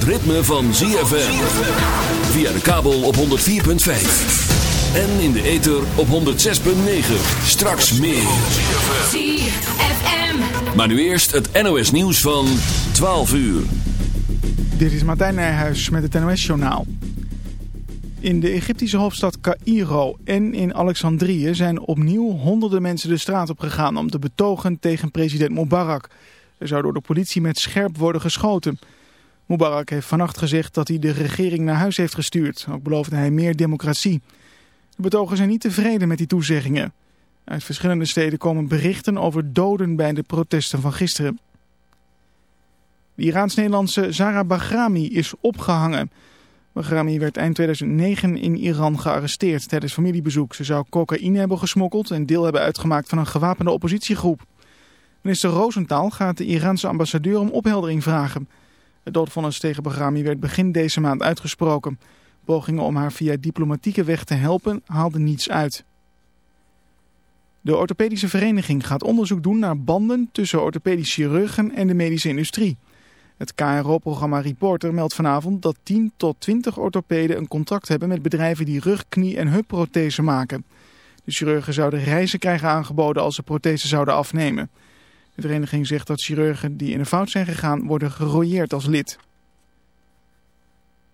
Het ritme van ZFM. Via de kabel op 104.5. En in de ether op 106.9. Straks meer. ZFM. Maar nu eerst het NOS nieuws van 12 uur. Dit is Martijn Nijhuis met het NOS-journaal. In de Egyptische hoofdstad Cairo en in Alexandrië zijn opnieuw honderden mensen de straat op gegaan om te betogen tegen president Mubarak. Er zou door de politie met scherp worden geschoten. Mubarak heeft vannacht gezegd dat hij de regering naar huis heeft gestuurd. Ook beloofde hij meer democratie. De betogers zijn niet tevreden met die toezeggingen. Uit verschillende steden komen berichten over doden bij de protesten van gisteren. De Iraans-Nederlandse Zara Bahrami is opgehangen. Bahrami werd eind 2009 in Iran gearresteerd tijdens familiebezoek. Ze zou cocaïne hebben gesmokkeld en deel hebben uitgemaakt van een gewapende oppositiegroep. Minister Rosenthal gaat de Iraanse ambassadeur om opheldering vragen. Het doodvonnis tegen Bahrami werd begin deze maand uitgesproken. Pogingen om haar via diplomatieke weg te helpen haalden niets uit. De orthopedische vereniging gaat onderzoek doen naar banden tussen orthopedisch chirurgen en de medische industrie. Het KRO-programma Reporter meldt vanavond dat 10 tot 20 orthopeden een contract hebben met bedrijven die rug, knie en heupprothesen maken. De chirurgen zouden reizen krijgen aangeboden als ze prothesen zouden afnemen. De vereniging zegt dat chirurgen die in een fout zijn gegaan worden gerooieerd als lid.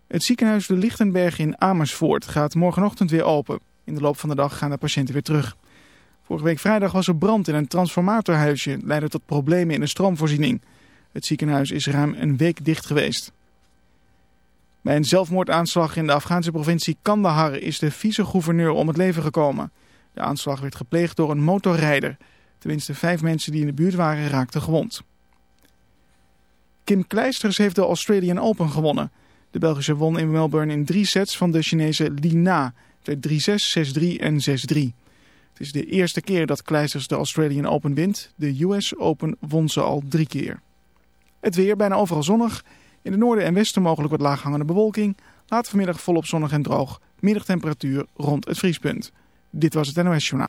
Het ziekenhuis de Lichtenberg in Amersfoort gaat morgenochtend weer open. In de loop van de dag gaan de patiënten weer terug. Vorige week vrijdag was er brand in een transformatorhuisje. leidde tot problemen in de stroomvoorziening. Het ziekenhuis is ruim een week dicht geweest. Bij een zelfmoordaanslag in de Afghaanse provincie Kandahar is de vice-gouverneur om het leven gekomen. De aanslag werd gepleegd door een motorrijder. Tenminste vijf mensen die in de buurt waren raakten gewond. Kim Kleisters heeft de Australian Open gewonnen. De Belgische won in Melbourne in drie sets van de Chinese Li Na. Het 3-6, 6-3 en 6-3. Het is de eerste keer dat Kleisters de Australian Open wint. De US Open won ze al drie keer. Het weer bijna overal zonnig. In het noorden en westen mogelijk wat laaghangende bewolking. Later vanmiddag volop zonnig en droog. Middagtemperatuur rond het vriespunt. Dit was het NOS Journaal.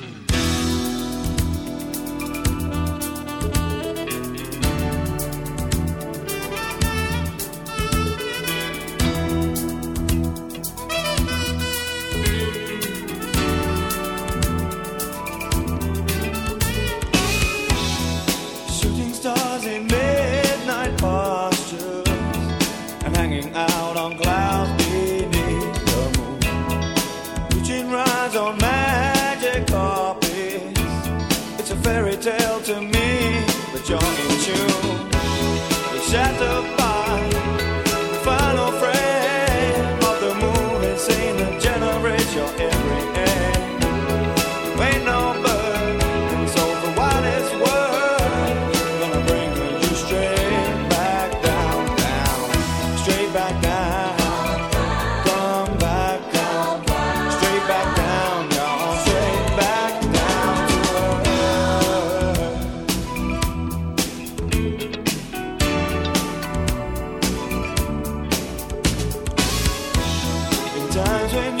times when you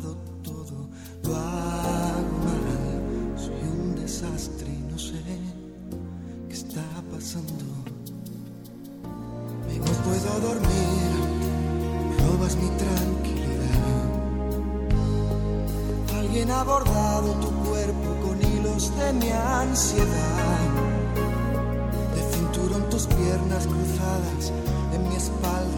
dado todo, lo hago mal, soy un desastre y no sé qué está pasando. Y no puedo dormir, robas mi tranquilidad. Alguien ha bordado tu cuerpo con hilos de mi ansiedad. De cinturón tus piernas cruzadas en mi espalda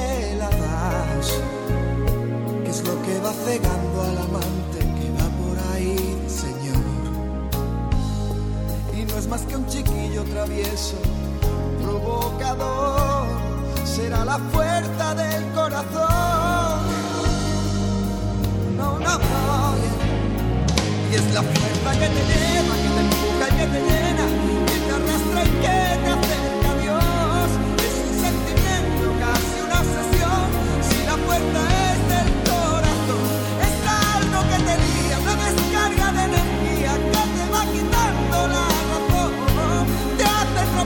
la das. ¿Qué es lo que va cegando al amante que va por ahí, Señor? Y no es más que un chiquillo travieso, provocador. Será la fuerza del corazón. No, no, no. Y es la fuerza que te lleva, que te empuja y que te llena,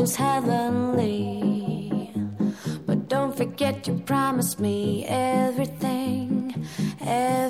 visions heavenly. But don't forget you promised me everything. everything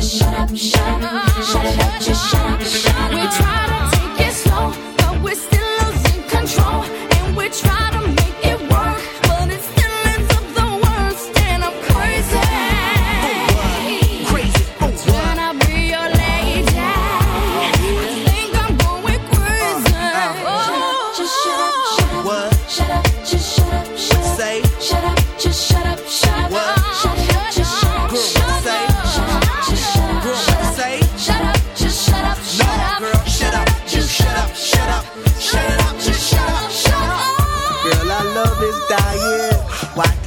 just shut up, shut up, shut it up, just shut up, shut up. We try to take it slow, but we're still losing control. And we try to make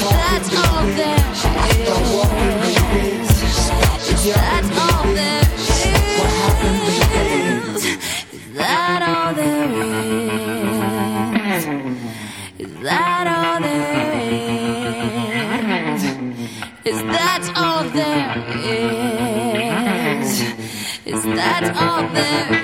That's all there is. That's all there is. Is that all there is? Is that all there is? Is that all there is? Is that all there is?